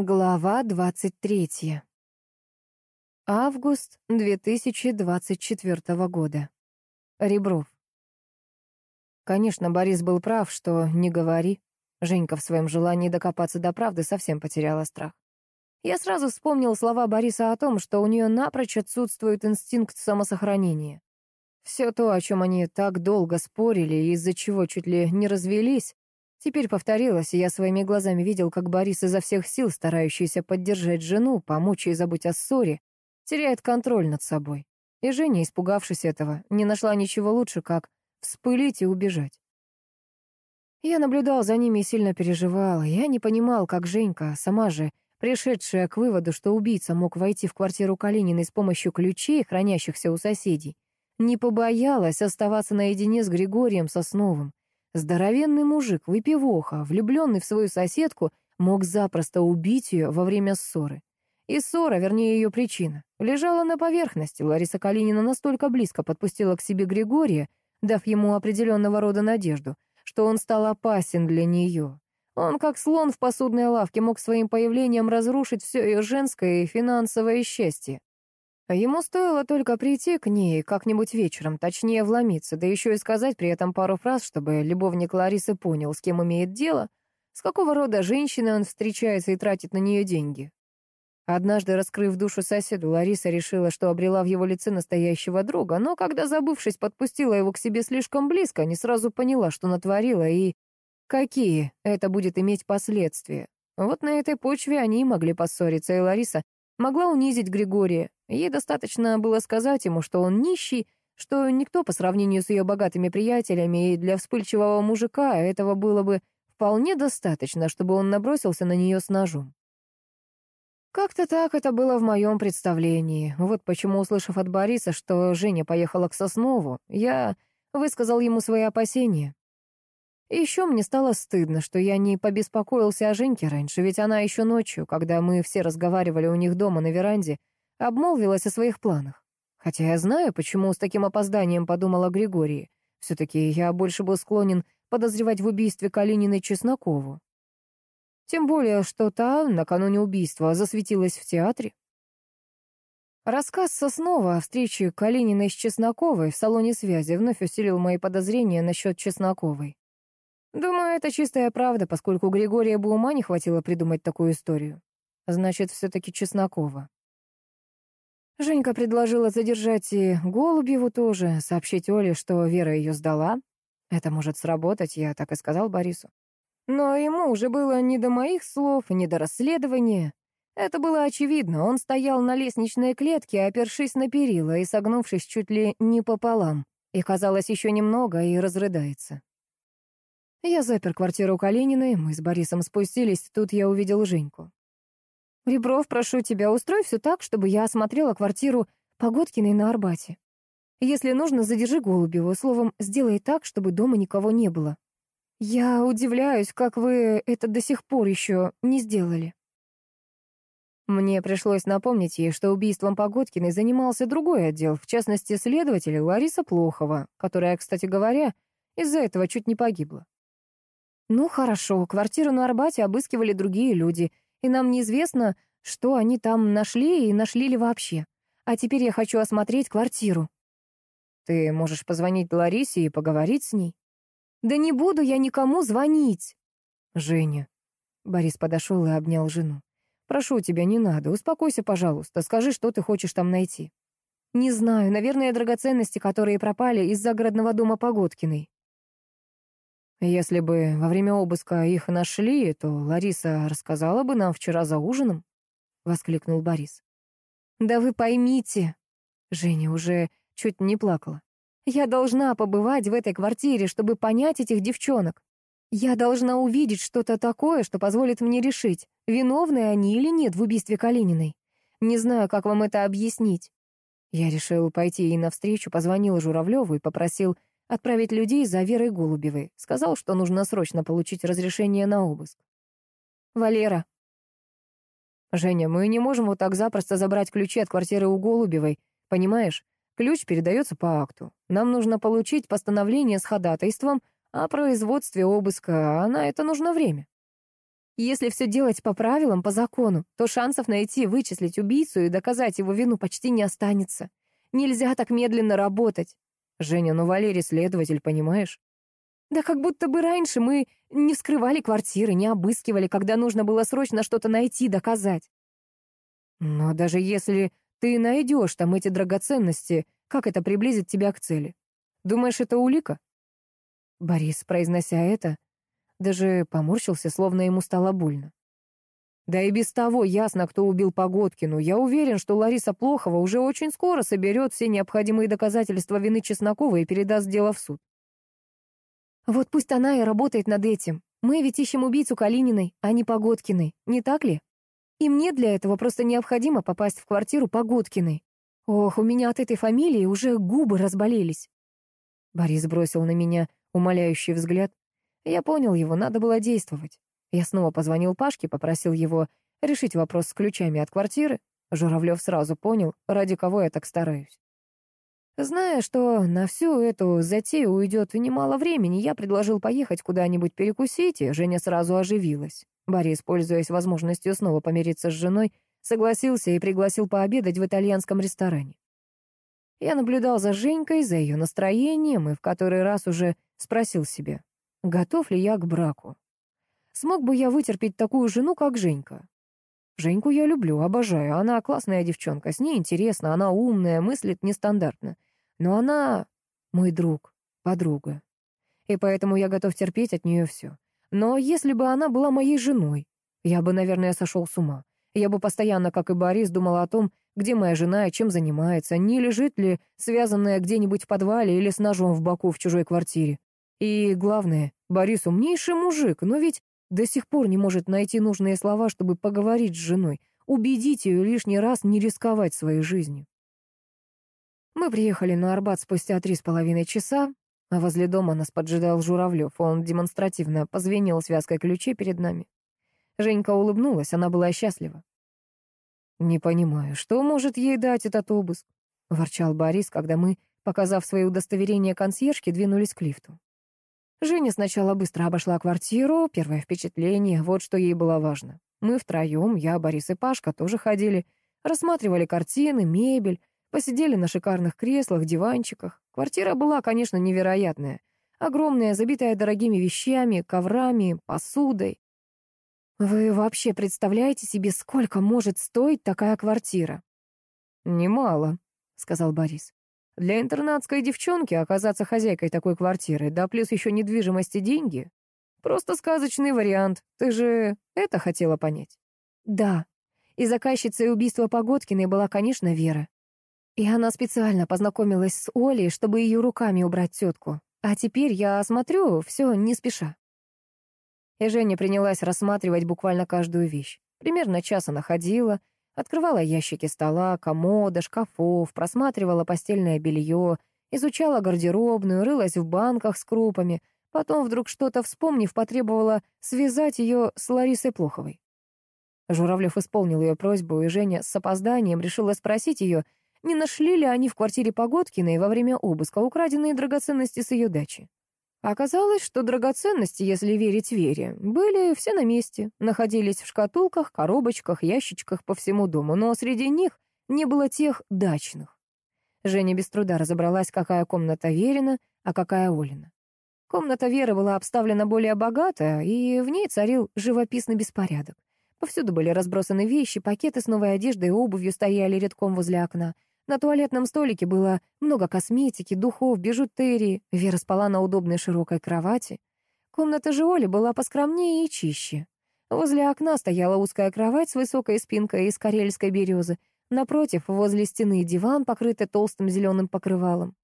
Глава 23. Август 2024 года. Ребров. Конечно, Борис был прав, что не говори. Женька в своем желании докопаться до правды совсем потеряла страх. Я сразу вспомнил слова Бориса о том, что у нее напрочь отсутствует инстинкт самосохранения. Все то, о чем они так долго спорили и из-за чего чуть ли не развелись, Теперь повторилось, и я своими глазами видел, как Борис изо всех сил, старающийся поддержать жену, помочь ей забыть о ссоре, теряет контроль над собой. И Женя, испугавшись этого, не нашла ничего лучше, как вспылить и убежать. Я наблюдал за ними и сильно переживал. Я не понимал, как Женька, сама же, пришедшая к выводу, что убийца мог войти в квартиру Калининой с помощью ключей, хранящихся у соседей, не побоялась оставаться наедине с Григорием Сосновым. Здоровенный мужик, выпивоха, влюбленный в свою соседку, мог запросто убить ее во время ссоры. И ссора, вернее ее причина, лежала на поверхности. Лариса Калинина настолько близко подпустила к себе Григория, дав ему определенного рода надежду, что он стал опасен для нее. Он, как слон в посудной лавке, мог своим появлением разрушить все ее женское и финансовое счастье. Ему стоило только прийти к ней как-нибудь вечером, точнее вломиться, да еще и сказать при этом пару фраз, чтобы любовник Ларисы понял, с кем имеет дело, с какого рода женщиной он встречается и тратит на нее деньги. Однажды, раскрыв душу соседу, Лариса решила, что обрела в его лице настоящего друга, но когда, забывшись, подпустила его к себе слишком близко, не сразу поняла, что натворила и какие это будет иметь последствия. Вот на этой почве они и могли поссориться, и Лариса могла унизить Григория, Ей достаточно было сказать ему, что он нищий, что никто по сравнению с ее богатыми приятелями, и для вспыльчивого мужика этого было бы вполне достаточно, чтобы он набросился на нее с ножом. Как-то так это было в моем представлении. Вот почему, услышав от Бориса, что Женя поехала к Соснову, я высказал ему свои опасения. Еще мне стало стыдно, что я не побеспокоился о Женьке раньше, ведь она еще ночью, когда мы все разговаривали у них дома на веранде, обмолвилась о своих планах. Хотя я знаю, почему с таким опозданием подумала Григорий. Все-таки я больше был склонен подозревать в убийстве Калининой Чеснокову. Тем более, что та накануне убийства засветилась в театре. Рассказ Соснова о встрече Калининой с Чесноковой в салоне связи вновь усилил мои подозрения насчет Чесноковой. Думаю, это чистая правда, поскольку Григория бы ума не хватило придумать такую историю. Значит, все-таки Чеснокова. Женька предложила задержать и Голубеву тоже, сообщить Оле, что Вера ее сдала. Это может сработать, я так и сказал Борису. Но ему уже было не до моих слов, не до расследования. Это было очевидно. Он стоял на лестничной клетке, опершись на перила и согнувшись чуть ли не пополам. И казалось еще немного, и разрыдается. Я запер квартиру Калининой, мы с Борисом спустились, тут я увидел Женьку. Ребров, прошу тебя, устрой все так, чтобы я осмотрела квартиру Погодкиной на Арбате. Если нужно, задержи Голубеву. Словом, сделай так, чтобы дома никого не было. Я удивляюсь, как вы это до сих пор еще не сделали. Мне пришлось напомнить ей, что убийством Погодкиной занимался другой отдел, в частности, следователь Лариса Плохова, которая, кстати говоря, из-за этого чуть не погибла. Ну, хорошо, квартиру на Арбате обыскивали другие люди — и нам неизвестно, что они там нашли и нашли ли вообще. А теперь я хочу осмотреть квартиру. Ты можешь позвонить Ларисе и поговорить с ней? Да не буду я никому звонить. Женя. Борис подошел и обнял жену. Прошу тебя, не надо, успокойся, пожалуйста, скажи, что ты хочешь там найти. Не знаю, наверное, драгоценности, которые пропали из загородного дома Погодкиной. Если бы во время обыска их нашли, то Лариса рассказала бы нам вчера за ужином, — воскликнул Борис. Да вы поймите, Женя уже чуть не плакала. Я должна побывать в этой квартире, чтобы понять этих девчонок. Я должна увидеть что-то такое, что позволит мне решить, виновны они или нет в убийстве Калининой. Не знаю, как вам это объяснить. Я решил пойти ей навстречу, позвонил Журавлеву и попросил отправить людей за Верой Голубевой. Сказал, что нужно срочно получить разрешение на обыск. «Валера». «Женя, мы не можем вот так запросто забрать ключи от квартиры у Голубевой. Понимаешь? Ключ передается по акту. Нам нужно получить постановление с ходатайством о производстве обыска, а на это нужно время». Если все делать по правилам, по закону, то шансов найти, вычислить убийцу и доказать его вину почти не останется. Нельзя так медленно работать. Женя, ну Валерий следователь, понимаешь? Да как будто бы раньше мы не вскрывали квартиры, не обыскивали, когда нужно было срочно что-то найти, доказать. Но даже если ты найдешь там эти драгоценности, как это приблизит тебя к цели? Думаешь, это улика? Борис, произнося это, даже поморщился, словно ему стало больно. Да и без того ясно, кто убил Погодкину. Я уверен, что Лариса Плохова уже очень скоро соберет все необходимые доказательства вины Чеснокова и передаст дело в суд. Вот пусть она и работает над этим. Мы ведь ищем убийцу Калининой, а не Погодкиной, не так ли? И мне для этого просто необходимо попасть в квартиру Погодкиной. Ох, у меня от этой фамилии уже губы разболелись. Борис бросил на меня умоляющий взгляд. Я понял его, надо было действовать. Я снова позвонил Пашке, попросил его решить вопрос с ключами от квартиры. Журавлев сразу понял, ради кого я так стараюсь. Зная, что на всю эту затею уйдет немало времени, я предложил поехать куда-нибудь перекусить, и Женя сразу оживилась. Борис, пользуясь возможностью снова помириться с женой, согласился и пригласил пообедать в итальянском ресторане. Я наблюдал за Женькой, за ее настроением и в который раз уже спросил себя, готов ли я к браку. Смог бы я вытерпеть такую жену, как Женька? Женьку я люблю, обожаю. Она классная девчонка, с ней интересно, она умная, мыслит нестандартно. Но она мой друг, подруга. И поэтому я готов терпеть от нее все. Но если бы она была моей женой, я бы, наверное, сошел с ума. Я бы постоянно, как и Борис, думал о том, где моя жена и чем занимается, не лежит ли связанная где-нибудь в подвале или с ножом в боку в чужой квартире. И главное, Борис умнейший мужик, но ведь до сих пор не может найти нужные слова, чтобы поговорить с женой, убедить ее лишний раз не рисковать своей жизнью. Мы приехали на Арбат спустя три с половиной часа, а возле дома нас поджидал Журавлев. Он демонстративно позвенел связкой ключей перед нами. Женька улыбнулась, она была счастлива. «Не понимаю, что может ей дать этот обыск?» — ворчал Борис, когда мы, показав свои удостоверения консьержке, двинулись к лифту. Женя сначала быстро обошла квартиру, первое впечатление, вот что ей было важно. Мы втроем, я, Борис и Пашка, тоже ходили, рассматривали картины, мебель, посидели на шикарных креслах, диванчиках. Квартира была, конечно, невероятная. Огромная, забитая дорогими вещами, коврами, посудой. Вы вообще представляете себе, сколько может стоить такая квартира? «Немало», — сказал Борис. Для интернатской девчонки оказаться хозяйкой такой квартиры, да плюс еще недвижимости деньги. Просто сказочный вариант. Ты же это хотела понять? Да. И заказчицей убийства Погодкиной была, конечно, Вера. И она специально познакомилась с Олей, чтобы ее руками убрать тетку. А теперь я смотрю, все не спеша. И Женя принялась рассматривать буквально каждую вещь. Примерно час она ходила, Открывала ящики стола, комода, шкафов, просматривала постельное белье, изучала гардеробную, рылась в банках с крупами, потом вдруг что-то вспомнив, потребовала связать ее с Ларисой Плоховой. Журавлев исполнил ее просьбу, и Женя с опозданием решила спросить ее, не нашли ли они в квартире Погодкиной во время обыска украденные драгоценности с ее дачи. Оказалось, что драгоценности, если верить Вере, были все на месте, находились в шкатулках, коробочках, ящичках по всему дому, но среди них не было тех дачных. Женя без труда разобралась, какая комната Верина, а какая Олина. Комната Веры была обставлена более богато, и в ней царил живописный беспорядок. Повсюду были разбросаны вещи, пакеты с новой одеждой и обувью стояли редком возле окна — на туалетном столике было много косметики, духов, бижутерии. Вера спала на удобной широкой кровати. Комната же Оли была поскромнее и чище. Возле окна стояла узкая кровать с высокой спинкой из карельской березы. Напротив, возле стены диван, покрытый толстым зеленым покрывалом.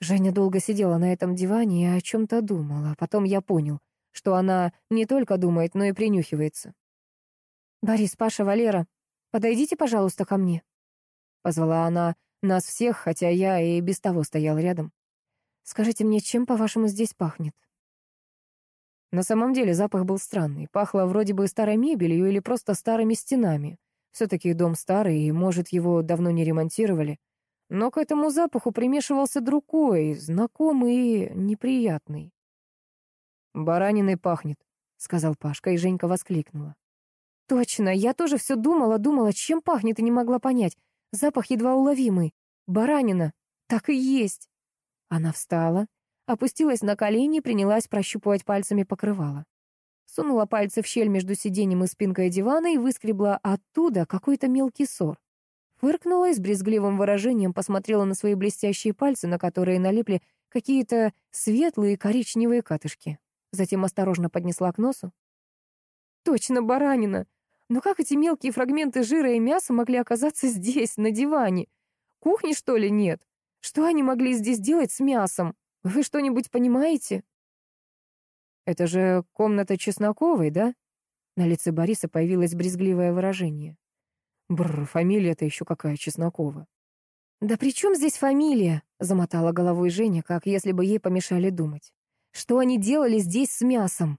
Женя долго сидела на этом диване и о чем-то думала. Потом я понял, что она не только думает, но и принюхивается. «Борис, Паша, Валера, подойдите, пожалуйста, ко мне», Позвала она нас всех, хотя я и без того стоял рядом. «Скажите мне, чем, по-вашему, здесь пахнет?» На самом деле запах был странный. Пахло вроде бы старой мебелью или просто старыми стенами. Все-таки дом старый, и, может, его давно не ремонтировали. Но к этому запаху примешивался другой, знакомый и неприятный. «Бараниной пахнет», — сказал Пашка, и Женька воскликнула. «Точно, я тоже все думала, думала, чем пахнет, и не могла понять. Запах едва уловимый. Баранина. Так и есть». Она встала, опустилась на колени и принялась прощупывать пальцами покрывало. Сунула пальцы в щель между сиденьем и спинкой дивана и выскребла оттуда какой-то мелкий сор. Фыркнула и с брезгливым выражением посмотрела на свои блестящие пальцы, на которые налипли какие-то светлые коричневые катышки. Затем осторожно поднесла к носу. «Точно баранина! Но как эти мелкие фрагменты жира и мяса могли оказаться здесь, на диване? Кухни, что ли, нет? Что они могли здесь делать с мясом? Вы что-нибудь понимаете?» «Это же комната Чесноковой, да?» На лице Бориса появилось брезгливое выражение. Бррр, фамилия-то еще какая Чеснокова. «Да при чем здесь фамилия?» — замотала головой Женя, как если бы ей помешали думать. «Что они делали здесь с мясом?»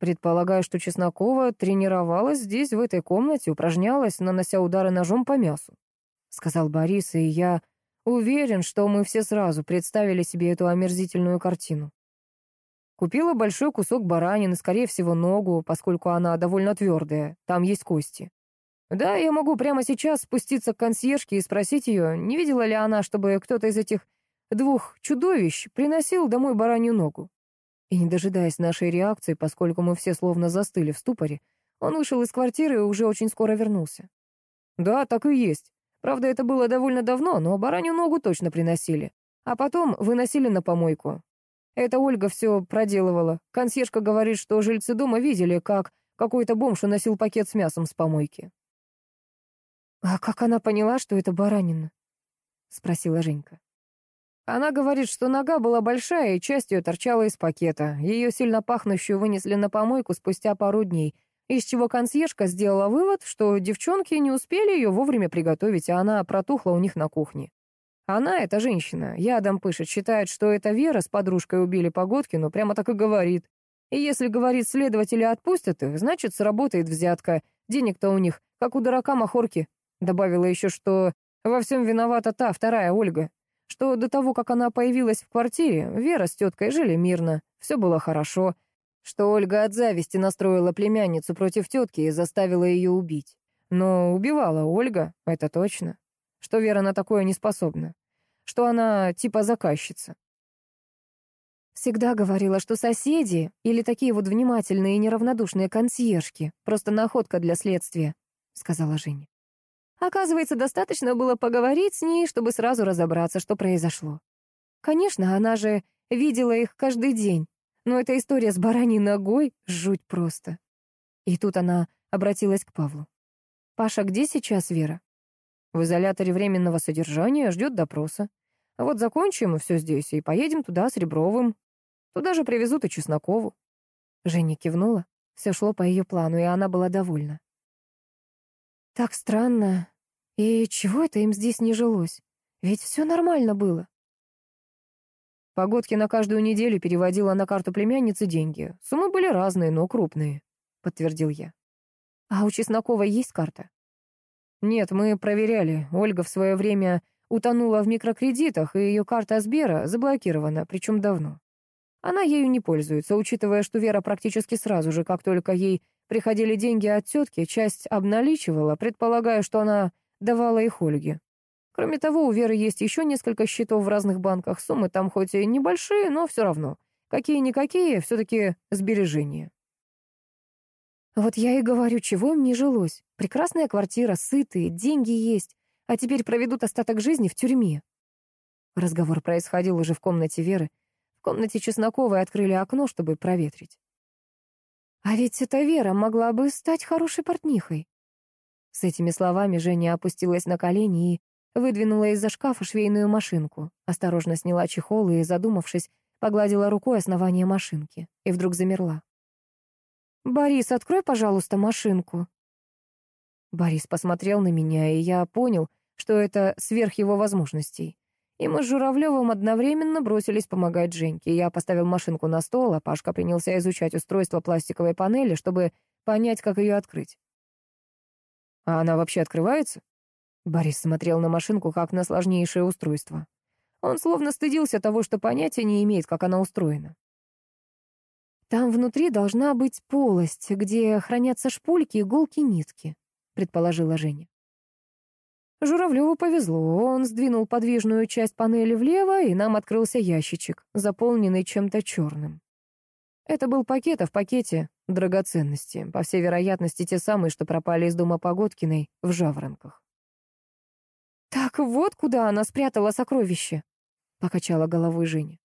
Предполагаю, что Чеснокова тренировалась здесь, в этой комнате, упражнялась, нанося удары ножом по мясу, — сказал Борис, и я уверен, что мы все сразу представили себе эту омерзительную картину. Купила большой кусок баранины, скорее всего, ногу, поскольку она довольно твердая, там есть кости. Да, я могу прямо сейчас спуститься к консьержке и спросить ее, не видела ли она, чтобы кто-то из этих двух чудовищ приносил домой баранью ногу. И не дожидаясь нашей реакции, поскольку мы все словно застыли в ступоре, он вышел из квартиры и уже очень скоро вернулся. Да, так и есть. Правда, это было довольно давно, но баранью ногу точно приносили. А потом выносили на помойку. Это Ольга все проделывала. Консьержка говорит, что жильцы дома видели, как какой-то бомж уносил пакет с мясом с помойки. «А как она поняла, что это баранина?» — спросила Женька. Она говорит, что нога была большая, и часть ее торчала из пакета. Ее сильно пахнущую вынесли на помойку спустя пару дней, из чего консьержка сделала вывод, что девчонки не успели ее вовремя приготовить, а она протухла у них на кухне. Она, эта женщина, ядом пышет, считает, что это Вера с подружкой убили Погодкину, прямо так и говорит. И если, говорит, следователи отпустят их, значит, сработает взятка. Денег-то у них, как у дурака махорки. Добавила еще, что во всем виновата та, вторая Ольга. Что до того, как она появилась в квартире, Вера с теткой жили мирно, все было хорошо. Что Ольга от зависти настроила племянницу против тетки и заставила ее убить. Но убивала Ольга, это точно. Что Вера на такое не способна. Что она типа заказчица. Всегда говорила, что соседи или такие вот внимательные и неравнодушные консьержки — просто находка для следствия, — сказала Женя. Оказывается, достаточно было поговорить с ней, чтобы сразу разобраться, что произошло. Конечно, она же видела их каждый день, но эта история с бараньей ногой — жуть просто. И тут она обратилась к Павлу. «Паша, где сейчас Вера?» «В изоляторе временного содержания, ждет допроса. Вот закончим все здесь и поедем туда с Ребровым. Туда же привезут и Чеснокову». Женя кивнула. Все шло по ее плану, и она была довольна. Так странно. И чего это им здесь не жилось? Ведь все нормально было. Погодки на каждую неделю переводила на карту племянницы деньги. Суммы были разные, но крупные, — подтвердил я. А у Чеснокова есть карта? Нет, мы проверяли. Ольга в свое время утонула в микрокредитах, и ее карта Сбера заблокирована, причем давно. Она ею не пользуется, учитывая, что Вера практически сразу же, как только ей приходили деньги от тетки, часть обналичивала, предполагая, что она давала их Ольге. Кроме того, у Веры есть еще несколько счетов в разных банках, суммы там хоть и небольшие, но все равно. Какие-никакие, все-таки сбережения. Вот я и говорю, чего им не жилось. Прекрасная квартира, сытые, деньги есть, а теперь проведут остаток жизни в тюрьме. Разговор происходил уже в комнате Веры, в комнате Чесноковой открыли окно, чтобы проветрить. А ведь эта Вера могла бы стать хорошей портнихой. С этими словами Женя опустилась на колени и выдвинула из-за шкафа швейную машинку, осторожно сняла чехол и, задумавшись, погладила рукой основание машинки и вдруг замерла. «Борис, открой, пожалуйста, машинку». Борис посмотрел на меня, и я понял, что это сверх его возможностей. И мы с Журавлевым одновременно бросились помогать Женьке. Я поставил машинку на стол, а Пашка принялся изучать устройство пластиковой панели, чтобы понять, как ее открыть. «А она вообще открывается?» Борис смотрел на машинку как на сложнейшее устройство. Он словно стыдился того, что понятия не имеет, как она устроена. Там внутри должна быть полость, где хранятся шпульки, иголки, нитки, предположила Женя. Журавлеву повезло, он сдвинул подвижную часть панели влево, и нам открылся ящичек, заполненный чем-то черным. Это был пакет, а в пакете — драгоценности, по всей вероятности, те самые, что пропали из дома Погодкиной в Жаворонках. «Так вот куда она спрятала сокровище», — покачала головой Женя.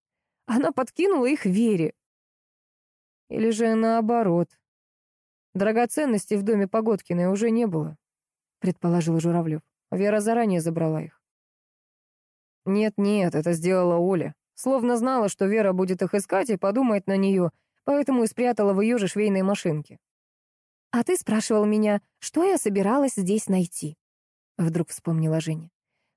«Она подкинула их Вере, или же наоборот. Драгоценностей в доме Погодкиной уже не было, предположил Журавлев. Вера заранее забрала их. Нет-нет, это сделала Оля. Словно знала, что Вера будет их искать и подумает на нее, поэтому и спрятала в ее же швейной машинке. «А ты спрашивал меня, что я собиралась здесь найти?» Вдруг вспомнила Женя.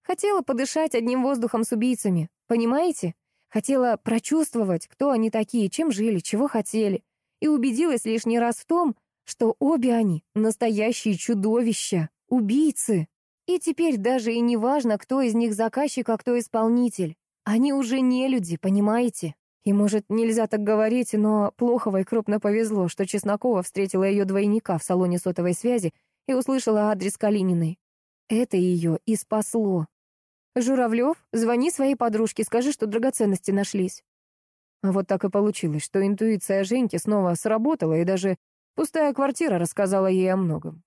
«Хотела подышать одним воздухом с убийцами, понимаете? Хотела прочувствовать, кто они такие, чем жили, чего хотели. И убедилась лишний раз в том, что обе они — настоящие чудовища, убийцы. И теперь даже и не важно, кто из них заказчик, а кто исполнитель. Они уже не люди, понимаете? И, может, нельзя так говорить, но Плоховой крупно повезло, что Чеснокова встретила ее двойника в салоне сотовой связи и услышала адрес Калининой. Это ее и спасло. «Журавлев, звони своей подружке, скажи, что драгоценности нашлись». Вот так и получилось, что интуиция Женьки снова сработала, и даже пустая квартира рассказала ей о многом.